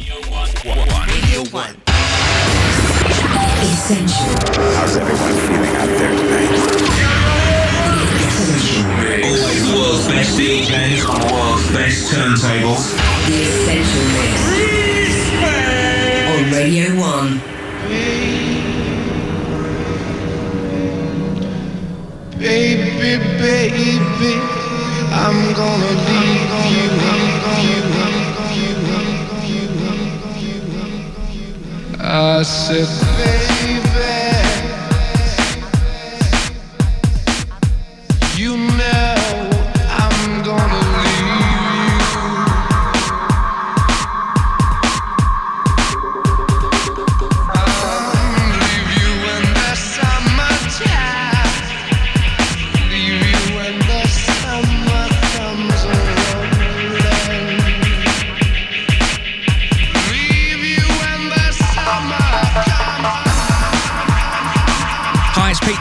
Radio 1. Essential. How's everyone feeling out there? Always the world's best DJs on the world's best turntables. The Essential Mix. On Radio 1. Baby, baby, I'm gonna leave I said,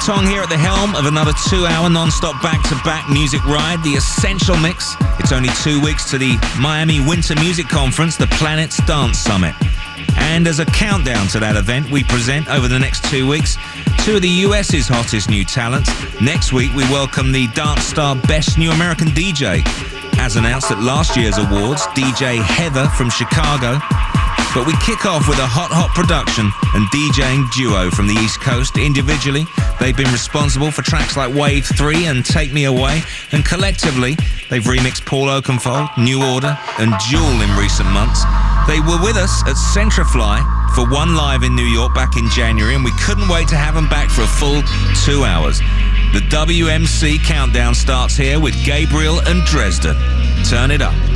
Here at the helm of another two-hour non-stop back-to-back music ride, the Essential Mix. It's only two weeks to the Miami Winter Music Conference, the Planets Dance Summit. And as a countdown to that event, we present over the next two weeks two of the US's hottest new talents. Next week, we welcome the Dance Star Best New American DJ. As announced at last year's awards, DJ Heather from Chicago but we kick off with a hot, hot production and DJing duo from the East Coast. Individually, they've been responsible for tracks like Wave 3 and Take Me Away, and collectively, they've remixed Paul Oakenfold, New Order, and Jewel in recent months. They were with us at Centro-Fly for one live in New York back in January, and we couldn't wait to have them back for a full two hours. The WMC countdown starts here with Gabriel and Dresden. Turn it up.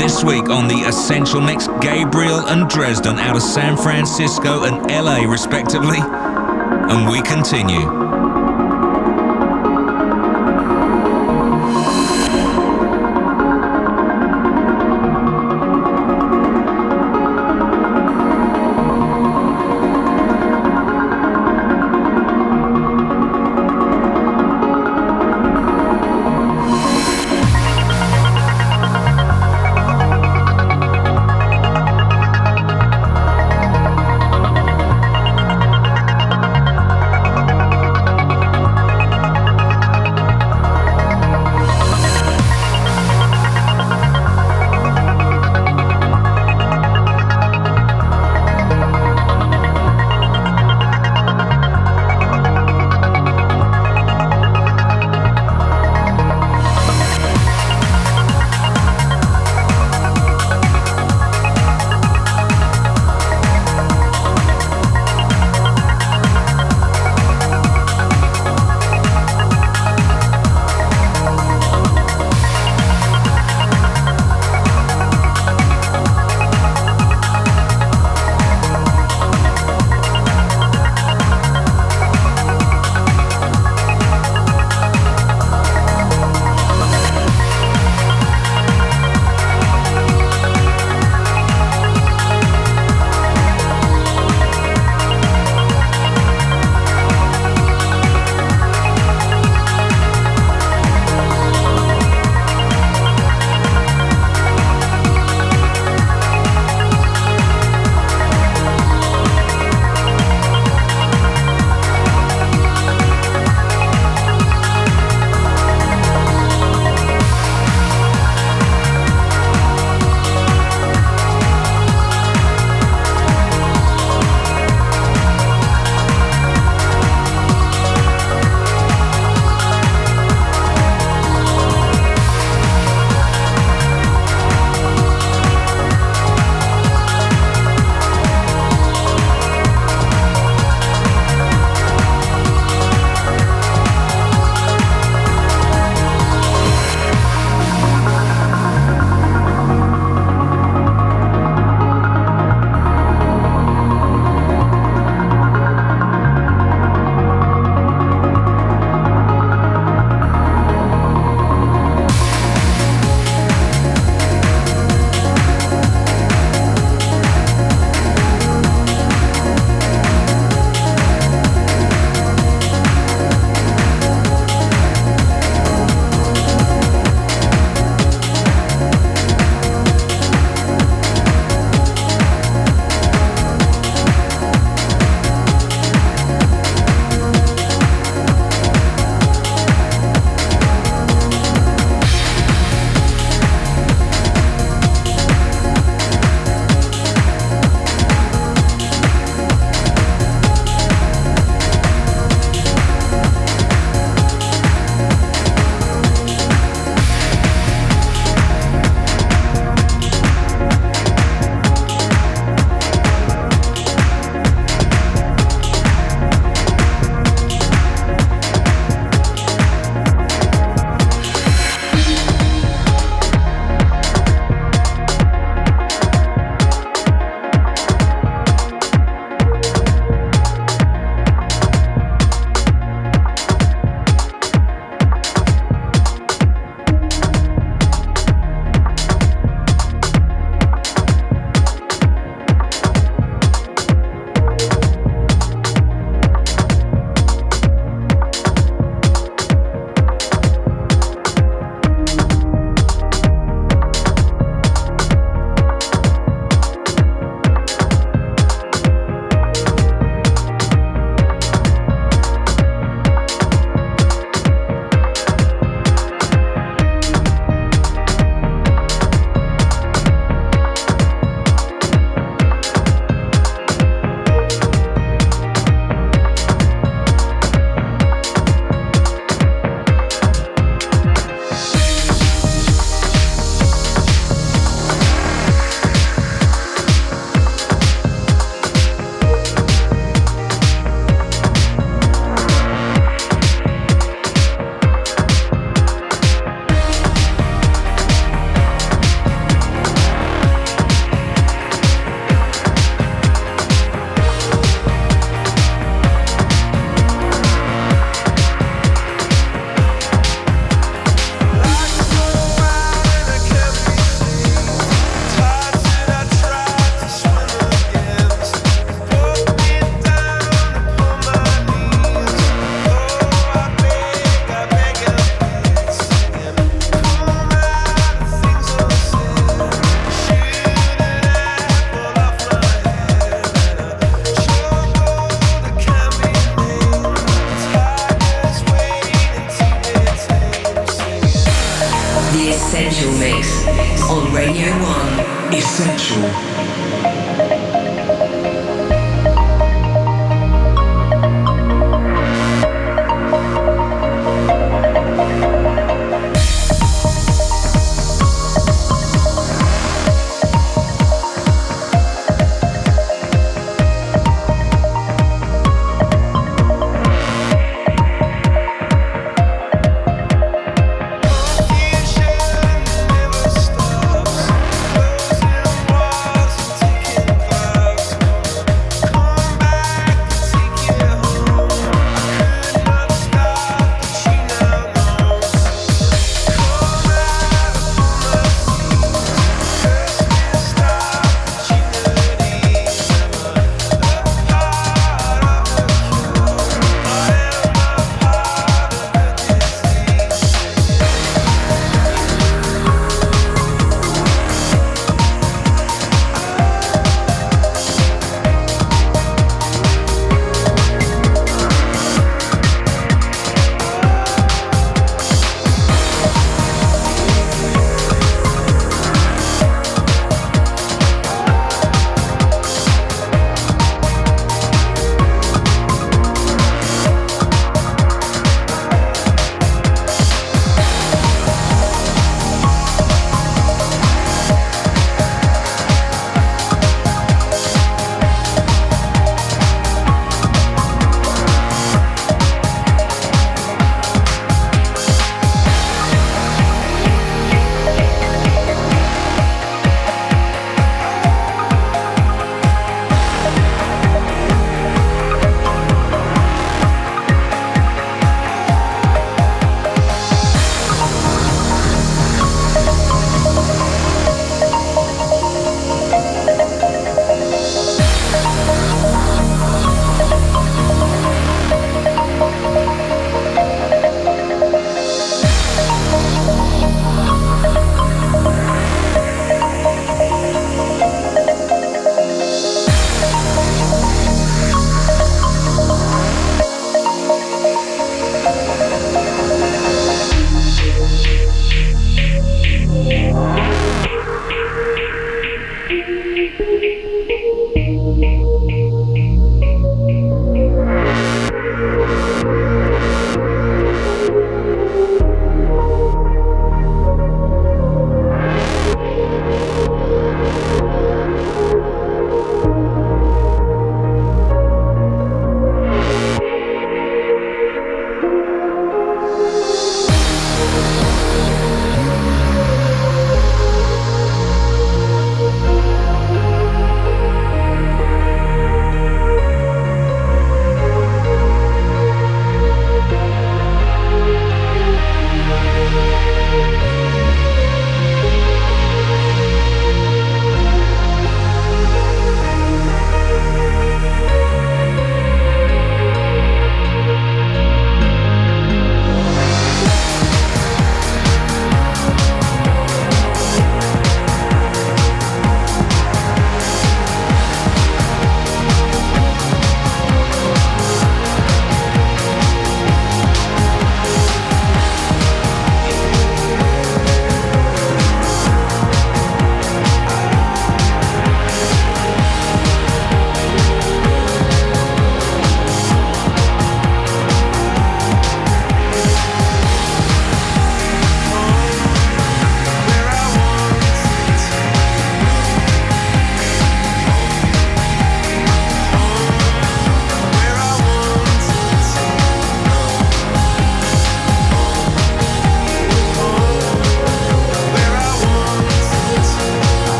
This week on the Essential Mix, Gabriel and Dresden out of San Francisco and LA, respectively. And we continue.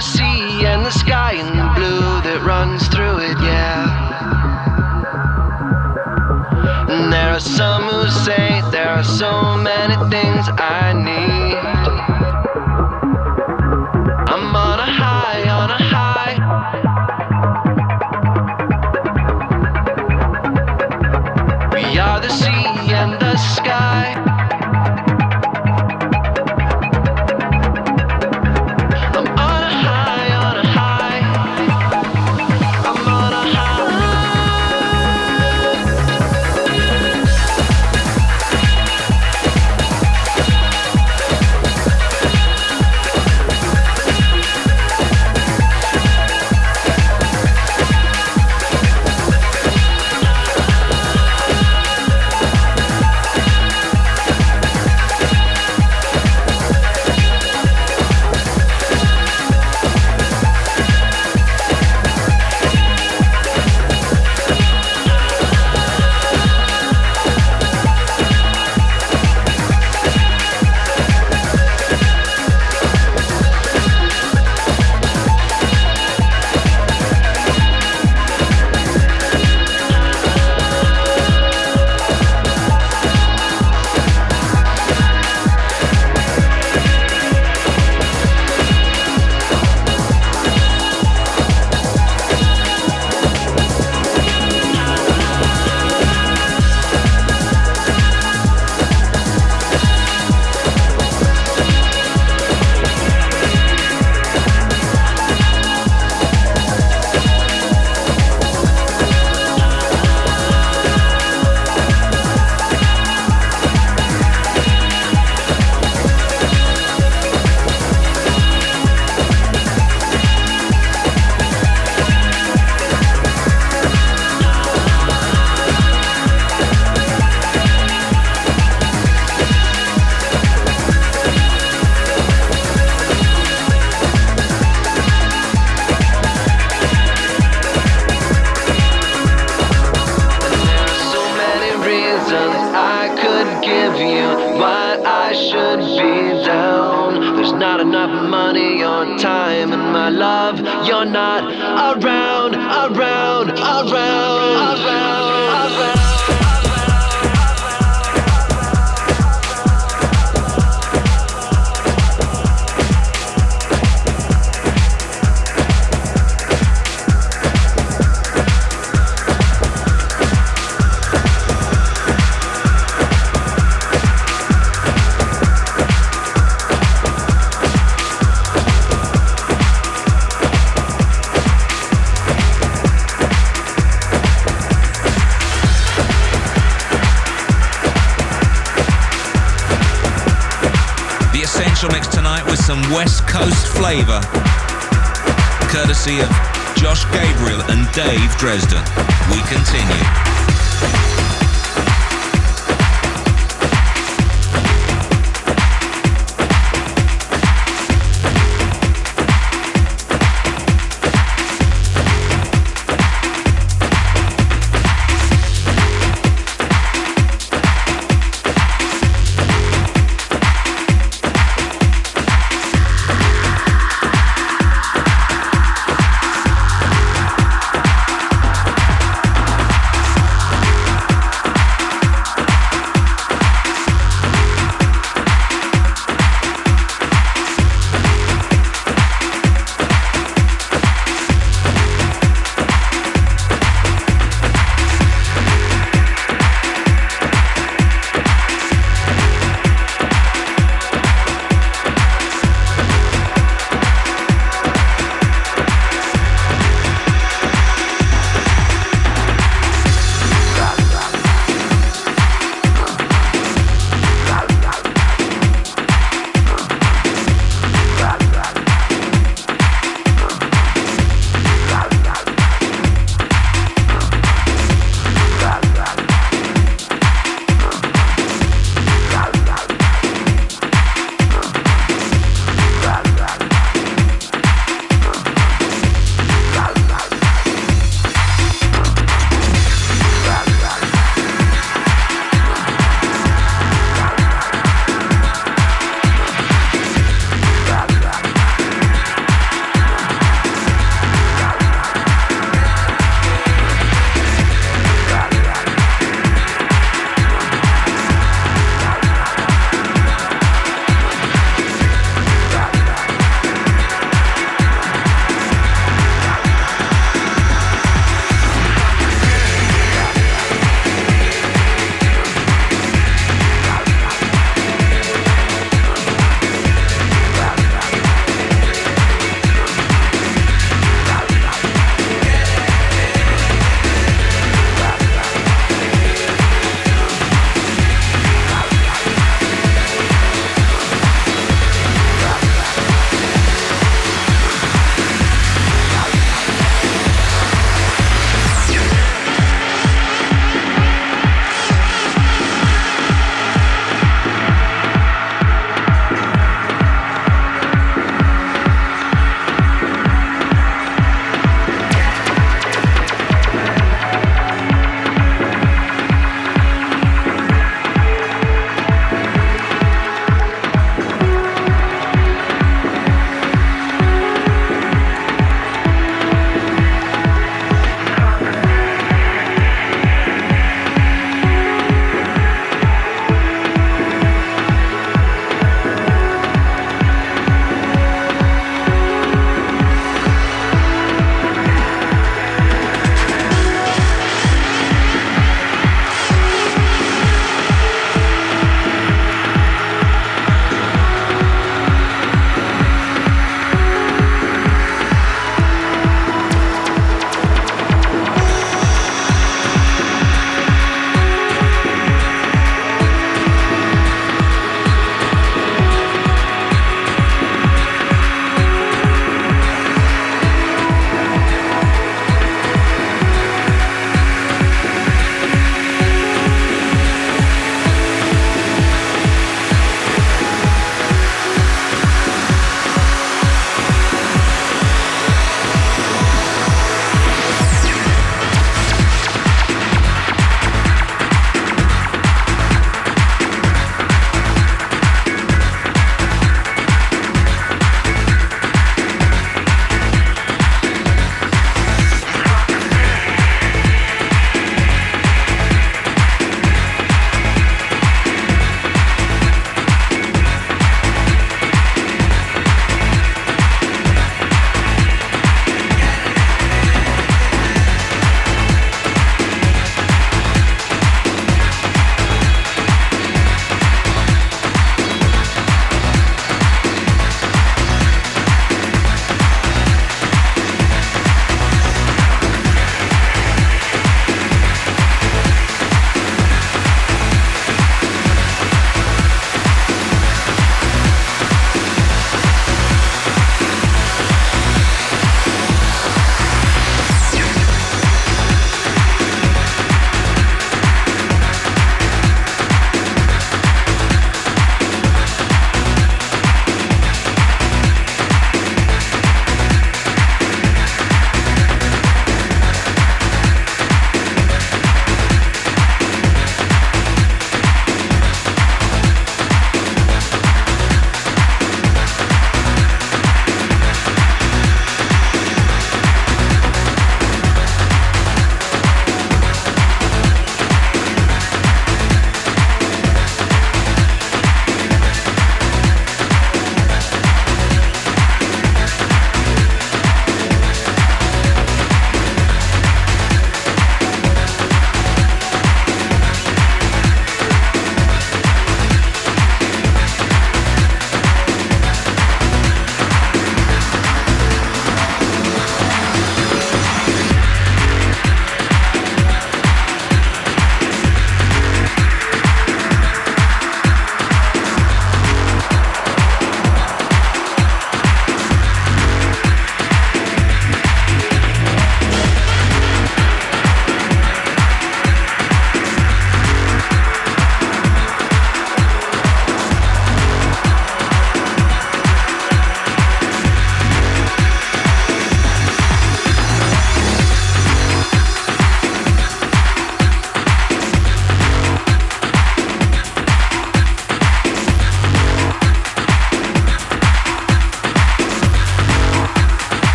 the sea and the sky and the blue that runs through it, yeah. And there are some who say there are so many things I need.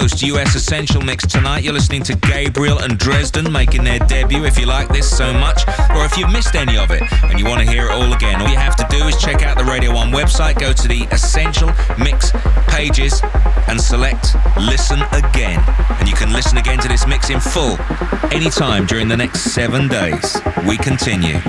First US Essential mix tonight. You're listening to Gabriel and Dresden making their debut. If you like this so much, or if you've missed any of it and you want to hear it all again, all you have to do is check out the Radio 1 website, go to the Essential Mix pages, and select Listen Again. And you can listen again to this mix in full anytime during the next seven days. We continue.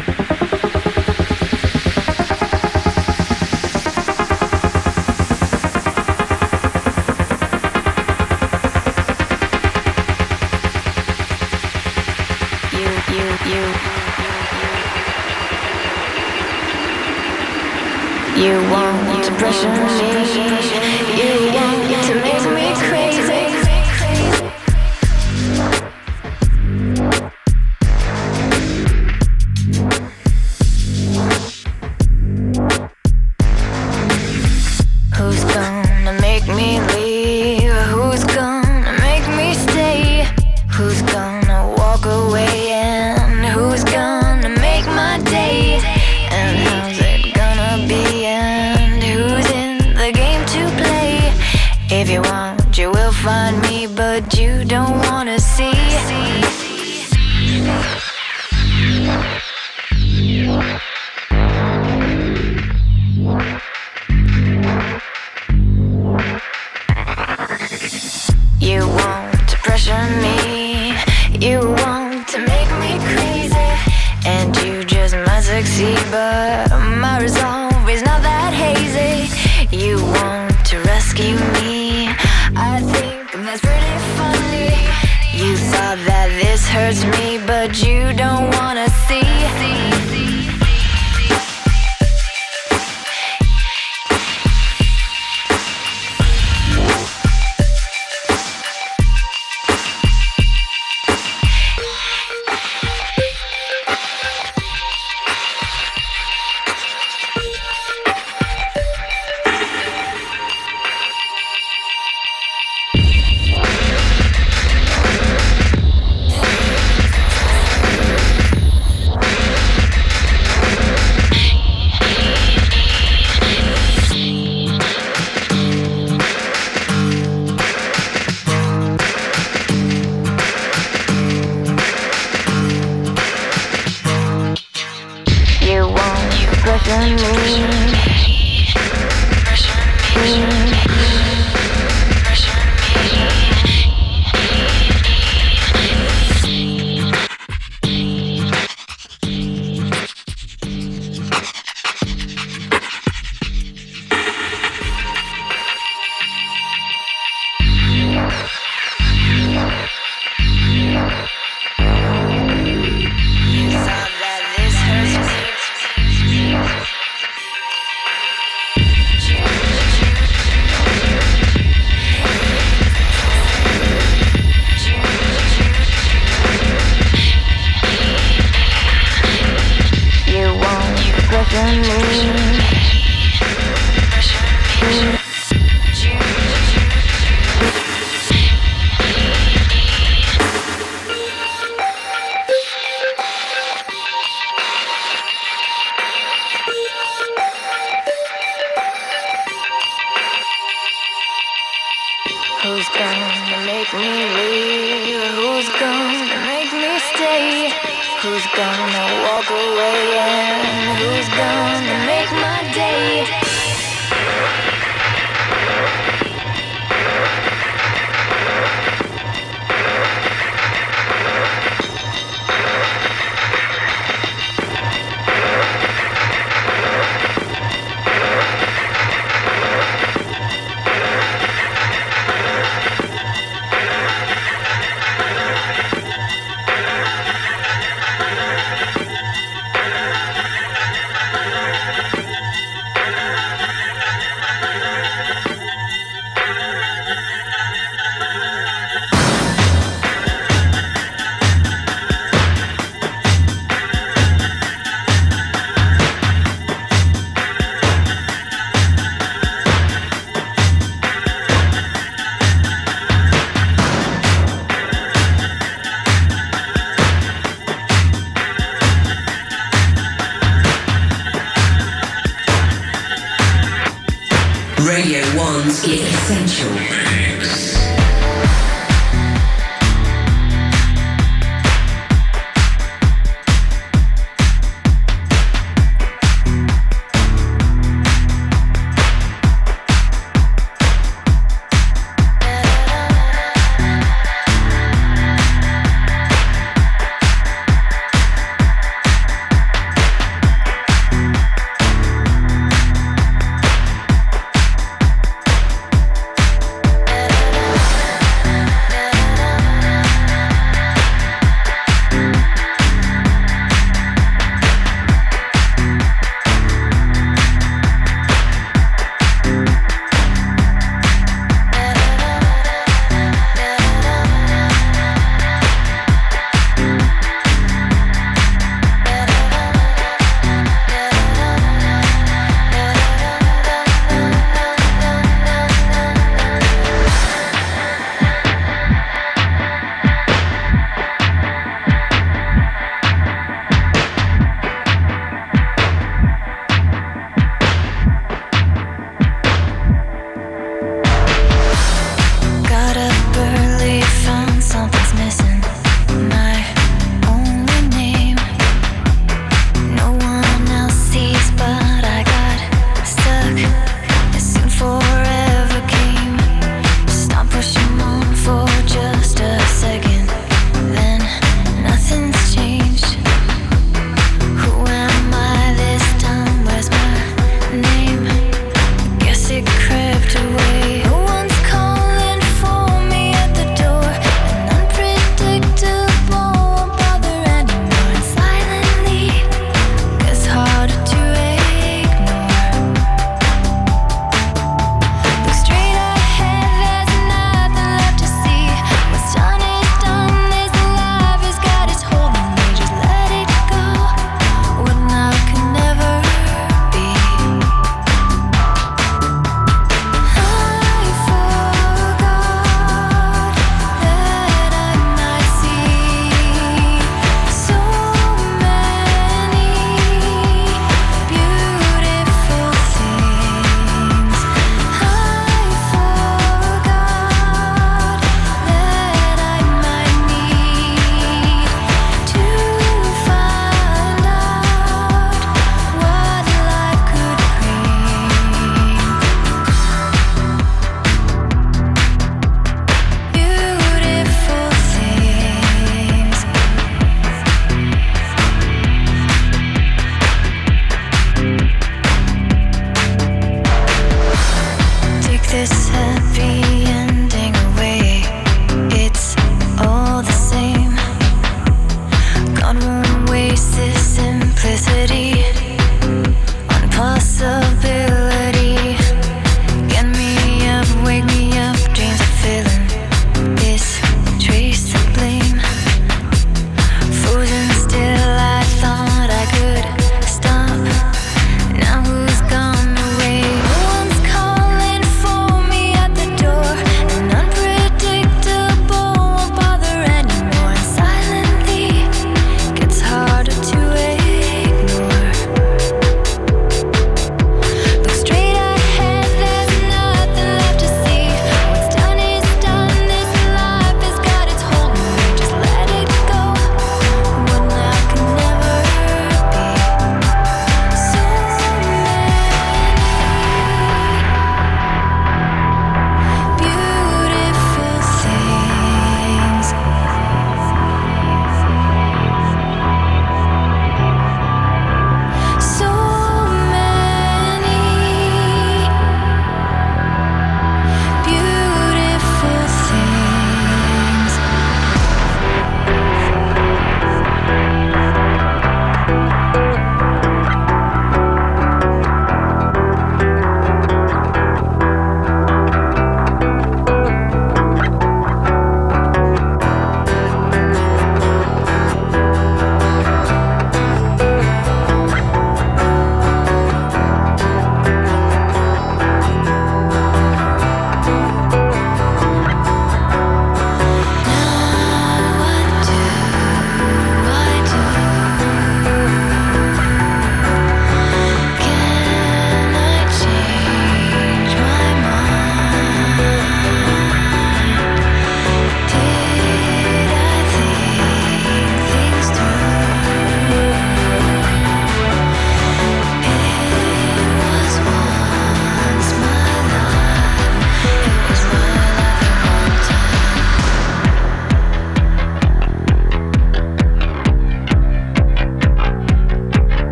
You want to pressure Who's gonna make me leave? Who's gonna make me stay? Who's gonna walk away? And who's gonna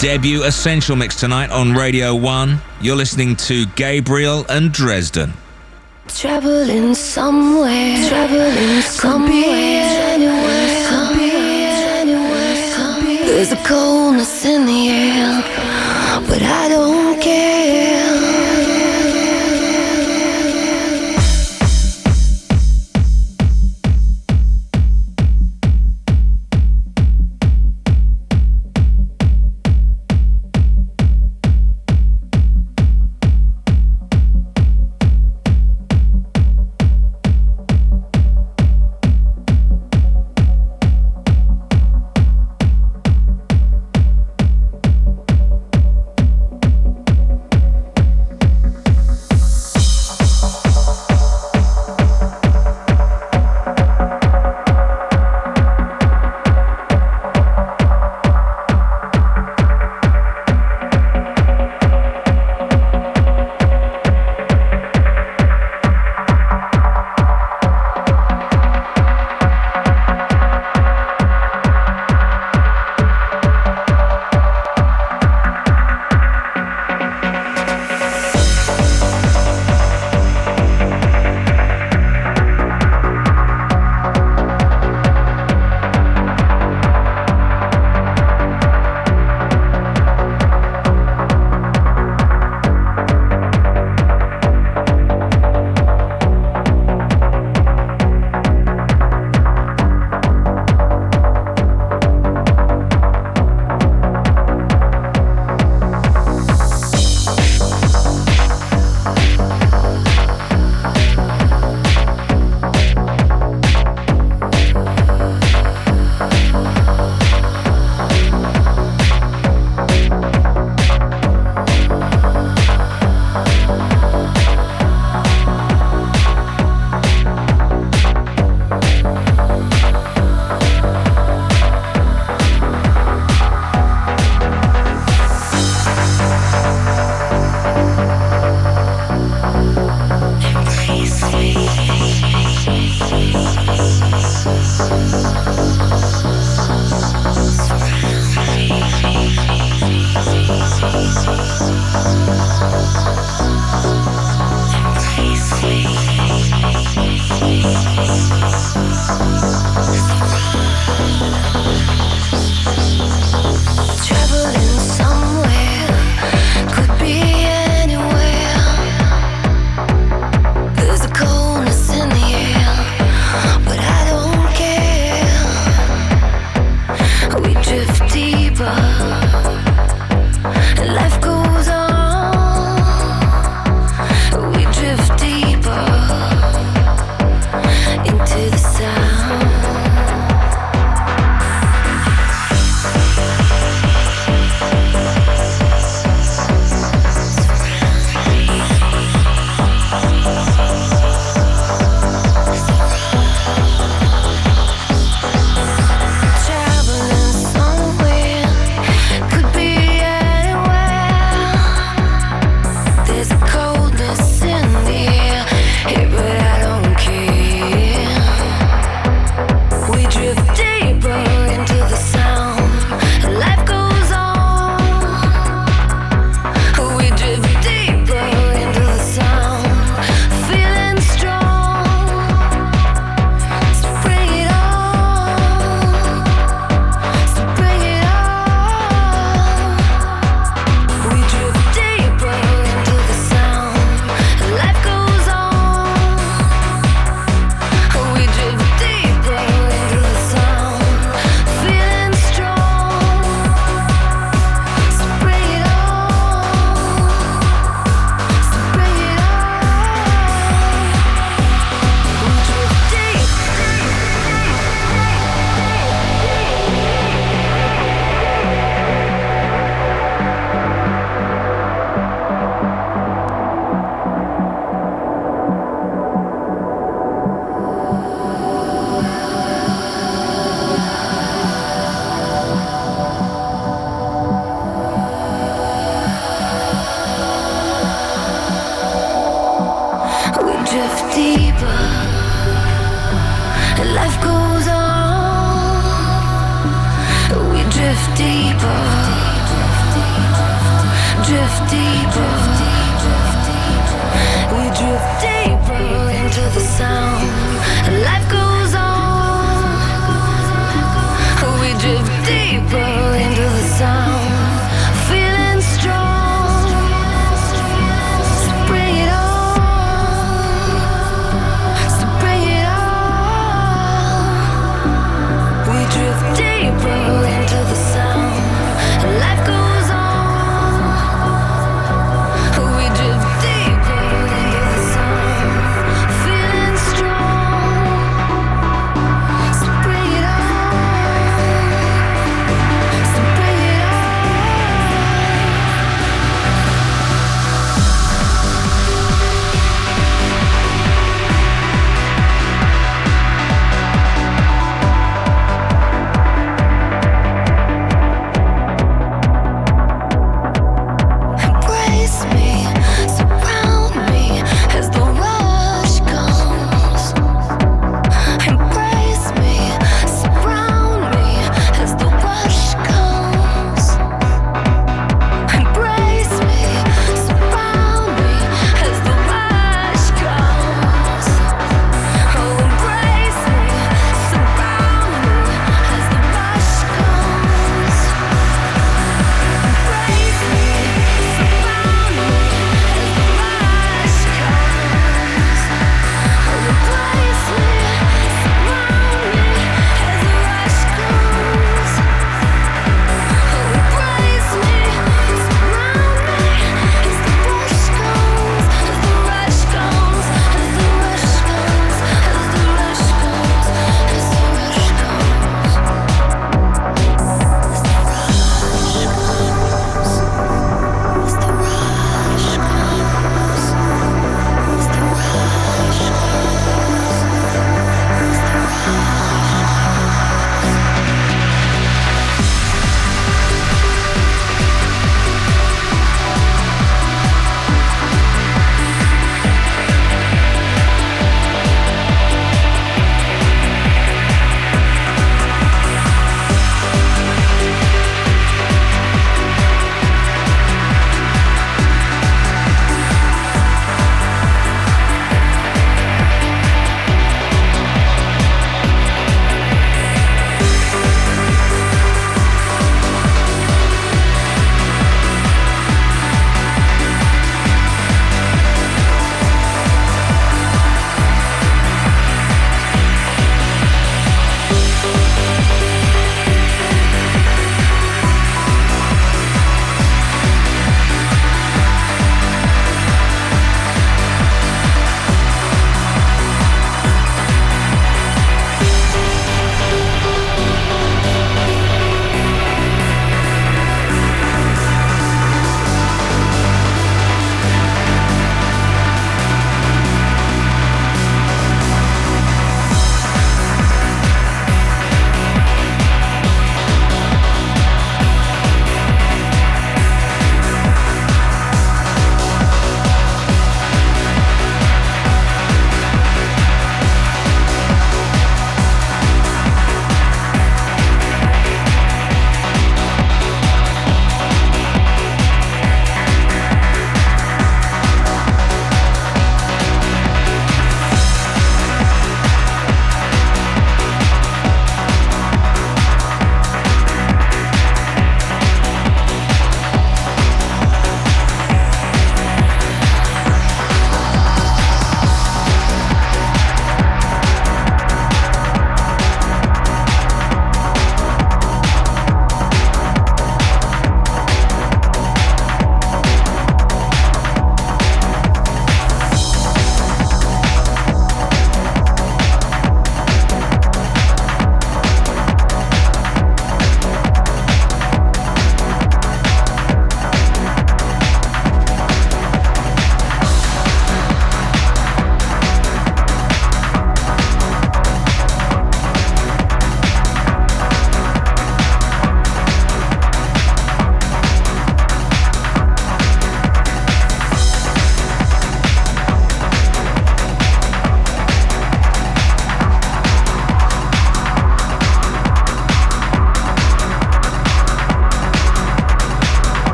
debut essential mix tonight on Radio 1. You're listening to Gabriel and Dresden. Traveling somewhere, traveling somewhere, anywhere, anywhere. There's a coldness in the air, but I don't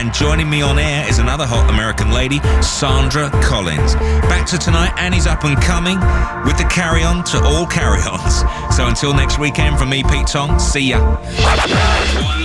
And joining me on air is another hot American lady, Sandra Collins. Back to tonight, Annie's up and coming with the carry on to all carry ons. So until next weekend, from me, Pete Tong, see ya.